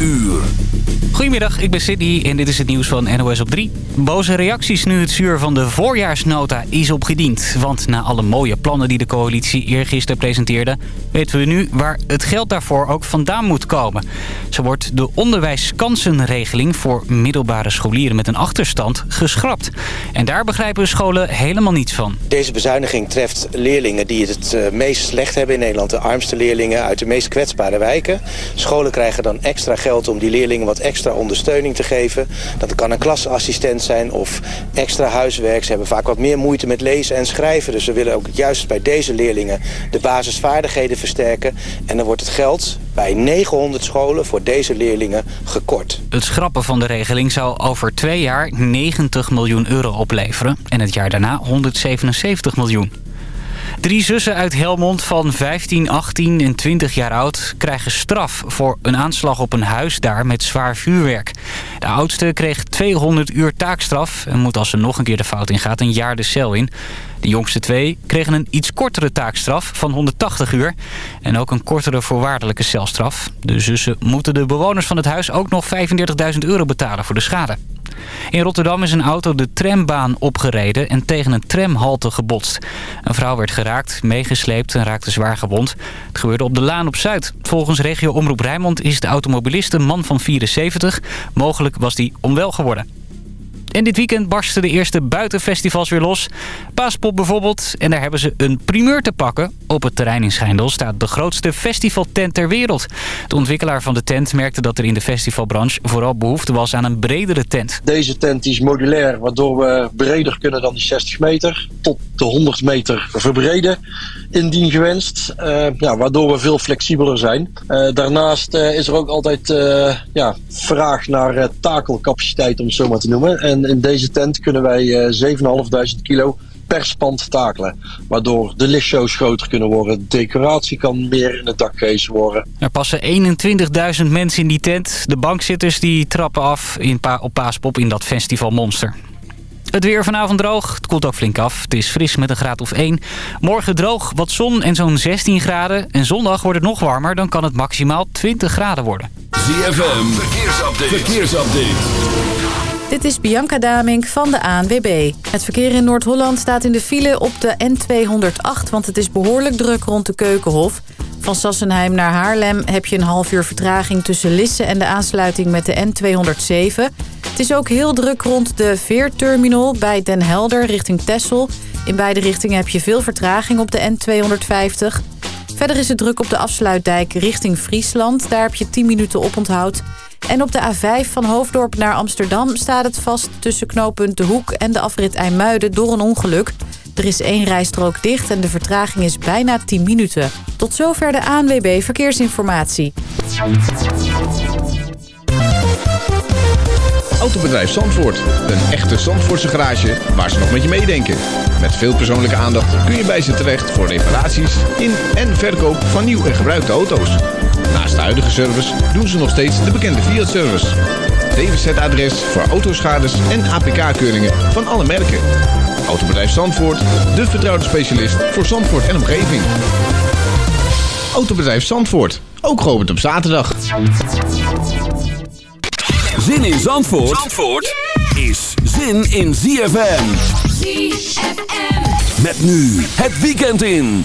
uur. Goedemiddag, ik ben Sydney en dit is het nieuws van NOS op 3. Boze reacties nu het zuur van de voorjaarsnota is opgediend. Want na alle mooie plannen die de coalitie eergisteren presenteerde... weten we nu waar het geld daarvoor ook vandaan moet komen. Zo wordt de onderwijskansenregeling voor middelbare scholieren met een achterstand geschrapt. En daar begrijpen scholen helemaal niets van. Deze bezuiniging treft leerlingen die het het meest slecht hebben in Nederland. De armste leerlingen uit de meest kwetsbare wijken. Scholen krijgen dan extra geld om die leerlingen wat extra ondersteuning te geven. Dat kan een klasassistent zijn of extra huiswerk. Ze hebben vaak wat meer moeite met lezen en schrijven. Dus we willen ook juist bij deze leerlingen de basisvaardigheden versterken. En dan wordt het geld bij 900 scholen voor deze leerlingen gekort. Het schrappen van de regeling zou over twee jaar 90 miljoen euro opleveren. En het jaar daarna 177 miljoen. Drie zussen uit Helmond van 15, 18 en 20 jaar oud krijgen straf voor een aanslag op een huis daar met zwaar vuurwerk. De oudste kreeg 200 uur taakstraf en moet als ze nog een keer de fout ingaat een jaar de cel in. De jongste twee kregen een iets kortere taakstraf van 180 uur en ook een kortere voorwaardelijke celstraf. De zussen moeten de bewoners van het huis ook nog 35.000 euro betalen voor de schade. In Rotterdam is een auto de trambaan opgereden en tegen een tramhalte gebotst. Een vrouw werd geraakt, meegesleept en raakte zwaar gewond. Het gebeurde op de Laan op Zuid. Volgens regio Omroep Rijnmond is de automobilist een man van 74. Mogelijk was die onwel geworden. En dit weekend barsten de eerste buitenfestivals weer los. Paaspop bijvoorbeeld. En daar hebben ze een primeur te pakken. Op het terrein in Schijndel staat de grootste festivaltent ter wereld. De ontwikkelaar van de tent merkte dat er in de festivalbranche vooral behoefte was aan een bredere tent. Deze tent is modulair, waardoor we breder kunnen dan die 60 meter. Tot de 100 meter verbreden, indien gewenst. Uh, ja, waardoor we veel flexibeler zijn. Uh, daarnaast uh, is er ook altijd ja, vraag naar takelcapaciteit, om het zo maar te noemen. En in deze tent kunnen wij 7.500 kilo per spand takelen. Waardoor de lichtshows groter kunnen worden. De decoratie kan meer in het dak gehezen worden. Er passen 21.000 mensen in die tent. De bankzitters die trappen af in pa op Paaspop in dat festival Monster. Het weer vanavond droog. Het koelt ook flink af. Het is fris met een graad of 1. Morgen droog, wat zon en zo'n 16 graden. En zondag wordt het nog warmer. Dan kan het maximaal 20 graden worden. ZFM, verkeersupdate. verkeersupdate. Dit is Bianca Damink van de ANWB. Het verkeer in Noord-Holland staat in de file op de N208... want het is behoorlijk druk rond de Keukenhof. Van Sassenheim naar Haarlem heb je een half uur vertraging... tussen Lisse en de aansluiting met de N207. Het is ook heel druk rond de Veerterminal bij Den Helder richting Texel. In beide richtingen heb je veel vertraging op de N250... Verder is het druk op de afsluitdijk richting Friesland. Daar heb je 10 minuten op onthoud. En op de A5 van Hoofddorp naar Amsterdam staat het vast tussen knooppunt De Hoek en de afrit IJmuiden door een ongeluk. Er is één rijstrook dicht en de vertraging is bijna 10 minuten. Tot zover de ANWB Verkeersinformatie. Autobedrijf Zandvoort. Een echte Zandvoortse garage waar ze nog met je meedenken. Met veel persoonlijke aandacht kun je bij ze terecht voor reparaties in en verkoop van nieuw en gebruikte auto's. Naast de huidige service doen ze nog steeds de bekende Fiat-service. DWZ-adres voor autoschades en APK-keuringen van alle merken. Autobedrijf Zandvoort, de vertrouwde specialist voor Zandvoort en omgeving. Autobedrijf Zandvoort, ook geopend op zaterdag. Zin in Zandvoort, Zandvoort is zin in ZFM. ZFM. Met nu het weekend in.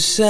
Susanna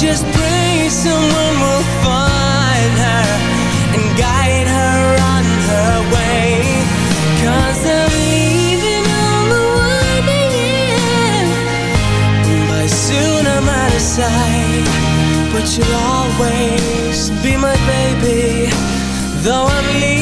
just pray someone will find her and guide her on her way. Cause I'm leaving on the winding end. By soon I'm out of sight. But you'll always be my baby, though I'm leaving.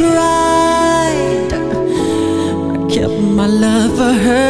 tried I kept my love for her.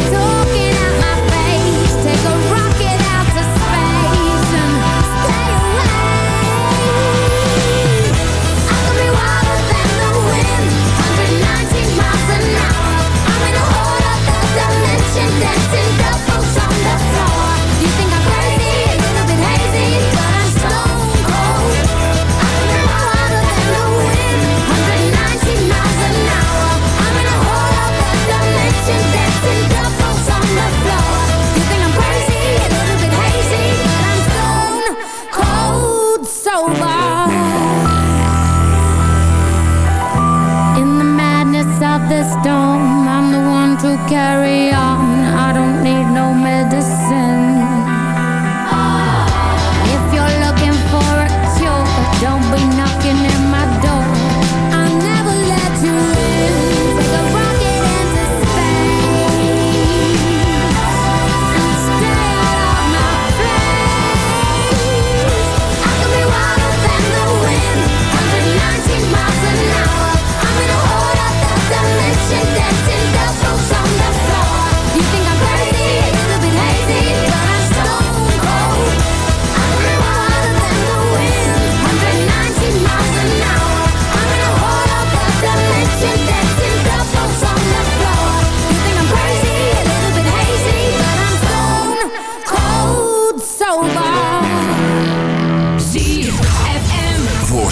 dancing the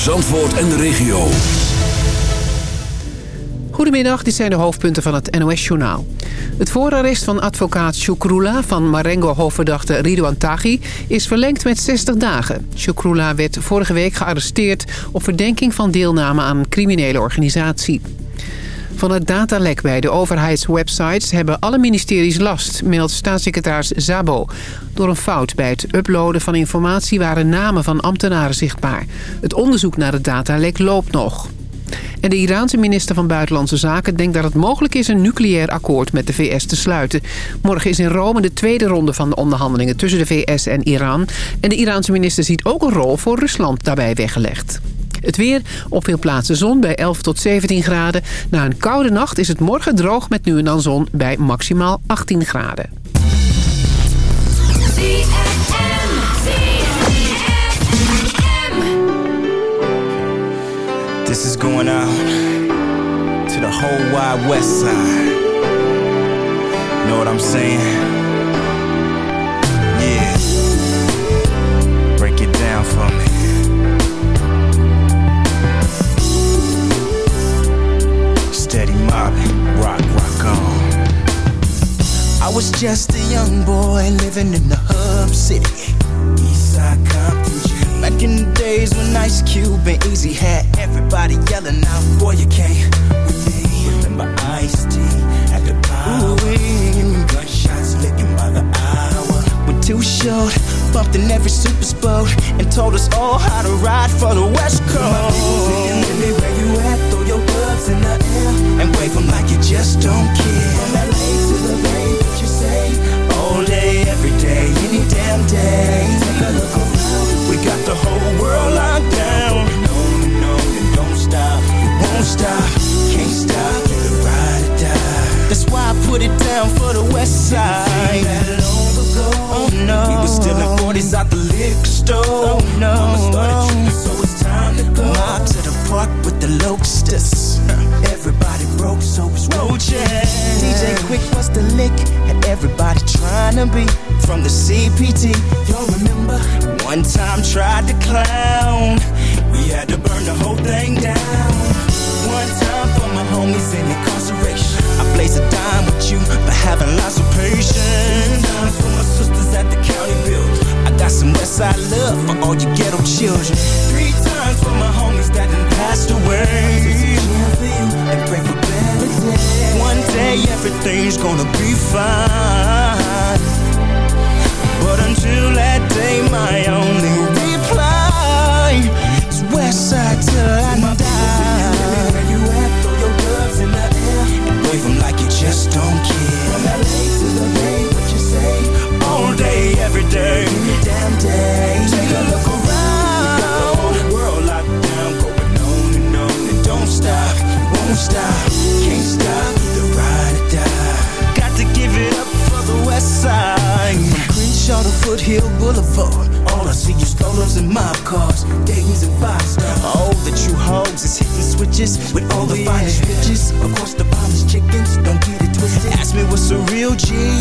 Zandvoort en de regio. Goedemiddag, dit zijn de hoofdpunten van het NOS-journaal. Het voorarrest van advocaat Shukrula van Marengo-hoofdverdachte Ridouan Taghi is verlengd met 60 dagen. Shukrula werd vorige week gearresteerd op verdenking van deelname aan criminele organisatie. Van het datalek bij de overheidswebsites hebben alle ministeries last, meldt staatssecretaris Zabo. Door een fout bij het uploaden van informatie waren namen van ambtenaren zichtbaar. Het onderzoek naar het datalek loopt nog. En de Iraanse minister van Buitenlandse Zaken denkt dat het mogelijk is een nucleair akkoord met de VS te sluiten. Morgen is in Rome de tweede ronde van de onderhandelingen tussen de VS en Iran. En de Iraanse minister ziet ook een rol voor Rusland daarbij weggelegd. Het weer, op veel plaatsen zon bij 11 tot 17 graden. Na een koude nacht is het morgen droog met nu en dan zon bij maximaal 18 graden. This is going out the whole wide west side. Know what I'm saying? Was just a young boy living in the hub city. Eastside Compton G. Back in the days when Ice Cube and Eazy had everybody yelling out, Boy, you can't with me. Remember Ice T at the power. Gunshots licking by the hour. We're too short, bumped in every super boat, and told us all how to ride for the West Coast.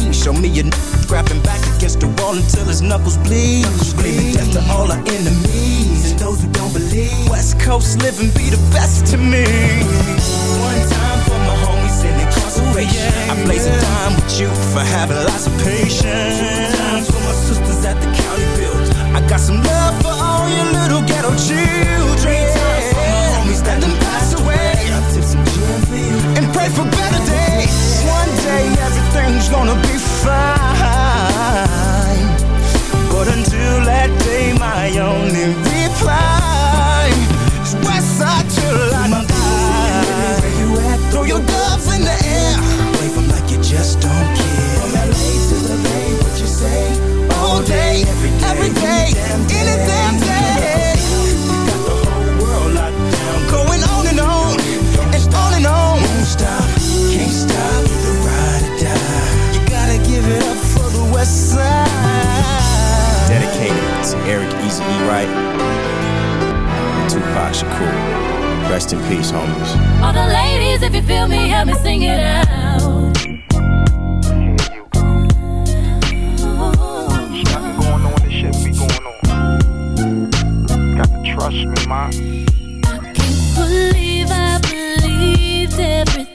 G. Show me a n- grabbing back against the wall until his knuckles bleed. Screaming death to all our enemies and those who don't believe. West Coast living be the best to me. One time for my homies in incarceration. I blaze a dime with you for having lots of patience. Two times for my sisters at the county build. I got some love for all your little ghetto children. Three times for my homies that done passed away. Pray for better days. One day everything's gonna be fine. But until that day, my only reply is Westside till I die. Where you at? Throw your gloves in the air. Wave 'em like you just don't care. From LA to the Bay, what you say? All day, every day, every day any damn day. West Side. Dedicated to Eric Eazy E. Wright and Tupac Shakur. Rest in peace, homies. All the ladies, if you feel me, help me sing it out. Shit I going on and shit be going on. Got the trust me, ma. I can't believe I believed everything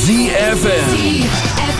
106.9